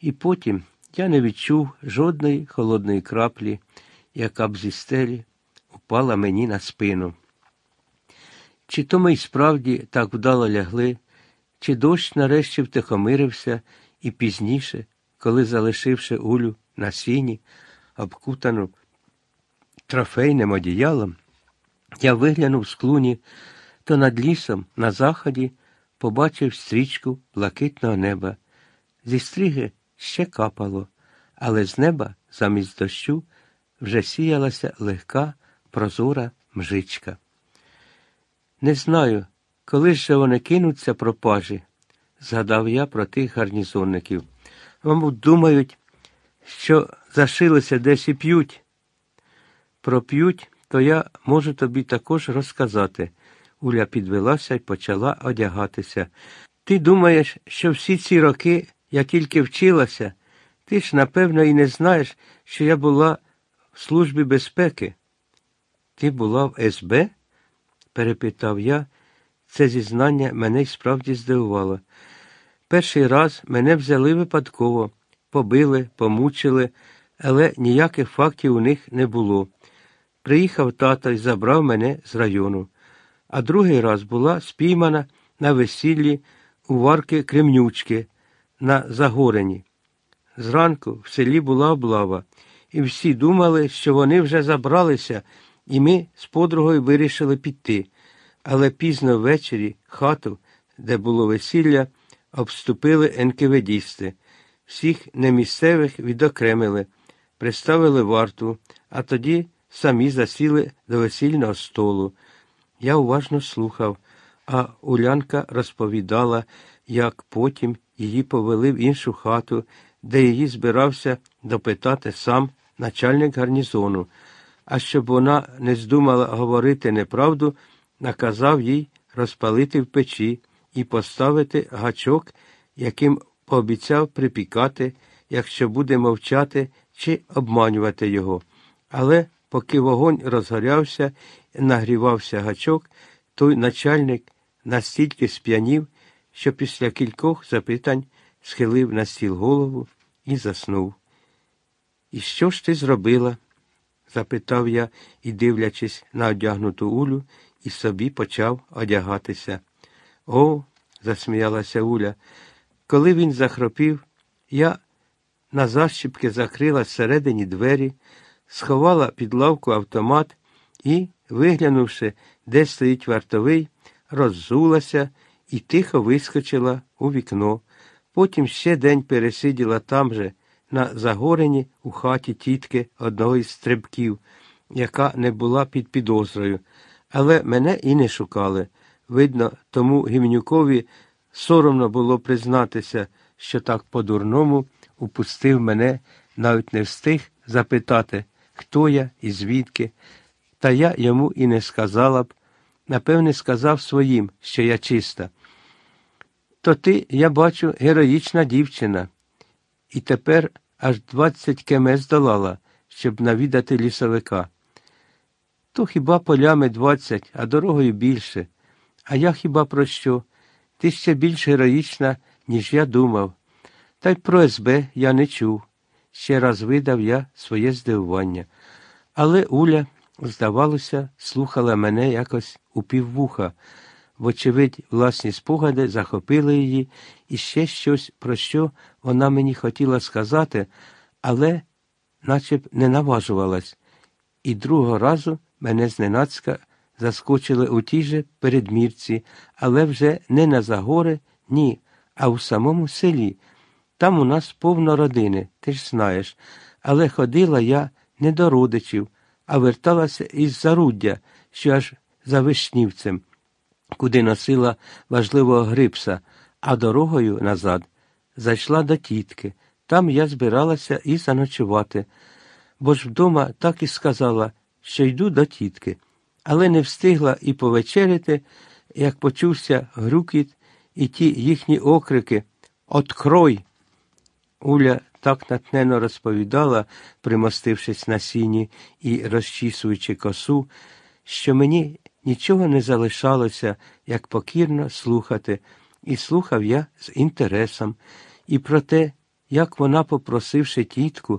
І потім я не відчув жодної холодної краплі, яка б зі стелі упала мені на спину. Чи то ми й справді так вдало лягли, чи дощ нарешті втихомирився і пізніше, коли, залишивши Улю на сіні, обкутану трофейним одіялом, я виглянув з клуні, то над лісом на заході побачив стрічку блакитного неба. Зі стриги ще капало, але з неба замість дощу вже сіялася легка, прозора мжичка. Не знаю, коли ж вони кинуться пропажі, згадав я про тих гарнізонників. Мабуть, думають, що зашилися десь і п'ють. Про п'ють, то я можу тобі також розказати. Уля підвелася і почала одягатися. Ти думаєш, що всі ці роки я тільки вчилася, ти ж, напевно, і не знаєш, що я була в службі безпеки. Ти була в СБ? перепитав я. Це зізнання мене й справді здивувало. Перший раз мене взяли випадково, побили, помучили, але ніяких фактів у них не було. Приїхав тато і забрав мене з району. А другий раз була спіймана на весіллі у варки Кремнючки на Загорені. Зранку в селі була облава, і всі думали, що вони вже забралися, і ми з подругою вирішили піти. Але пізно ввечері хату, де було весілля, обступили енкеведісти. Всіх немісцевих відокремили, приставили варту, а тоді самі засіли до весільного столу. Я уважно слухав, а Улянка розповідала, як потім її повели в іншу хату, де її збирався допитати сам начальник гарнізону. А щоб вона не здумала говорити неправду, наказав їй розпалити в печі і поставити гачок, яким пообіцяв припікати, якщо буде мовчати чи обманювати його. Але поки вогонь розгорявся і нагрівався гачок, той начальник настільки сп'янів, що після кількох запитань схилив на стіл голову і заснув. І що ж ти зробила? запитав я і, дивлячись на одягнуту улю, і собі почав одягатися. О, засміялася Уля. Коли він захропів, я на защіпки закрила всередині двері, сховала під лавку автомат і, виглянувши, де стоїть вартовий, роззулася і тихо вискочила у вікно. Потім ще день пересиділа там же, на Загорені, у хаті тітки одного із стрибків, яка не була під підозрою, але мене і не шукали. Видно, тому гімнюкові соромно було признатися, що так по-дурному упустив мене, навіть не встиг запитати, хто я і звідки. Та я йому і не сказала б, напевне, сказав своїм, що я чиста. То ти, я бачу, героїчна дівчина. І тепер аж двадцять кеме здолала, щоб навідати лісовика. То хіба полями двадцять, а дорогою більше. А я хіба про що? Ти ще більш героїчна, ніж я думав. Та й про СБ я не чув. Ще раз видав я своє здивування. Але Уля, здавалося, слухала мене якось у піввуха. Вочевидь, власні спогади захопили її і ще щось, про що вона мені хотіла сказати, але наче б не наважувалась. І другого разу мене зненацька заскочили у тій же передмірці, але вже не на загори, ні, а у самому селі. Там у нас повно родини, ти ж знаєш, але ходила я не до родичів, а верталася із заруддя, що аж за вишнівцем, куди носила важливого грипса, а дорогою назад зайшла до тітки. Там я збиралася і заночувати, бо ж вдома так і сказала, що йду до тітки, але не встигла і повечеряти, як почувся грюкіт і ті їхні окрики Открой! Уля так натнено розповідала, примостившись на сіні і розчісуючи косу, що мені нічого не залишалося, як покірно слухати, і слухав я з інтересом, і про те, як вона, попросивши тітку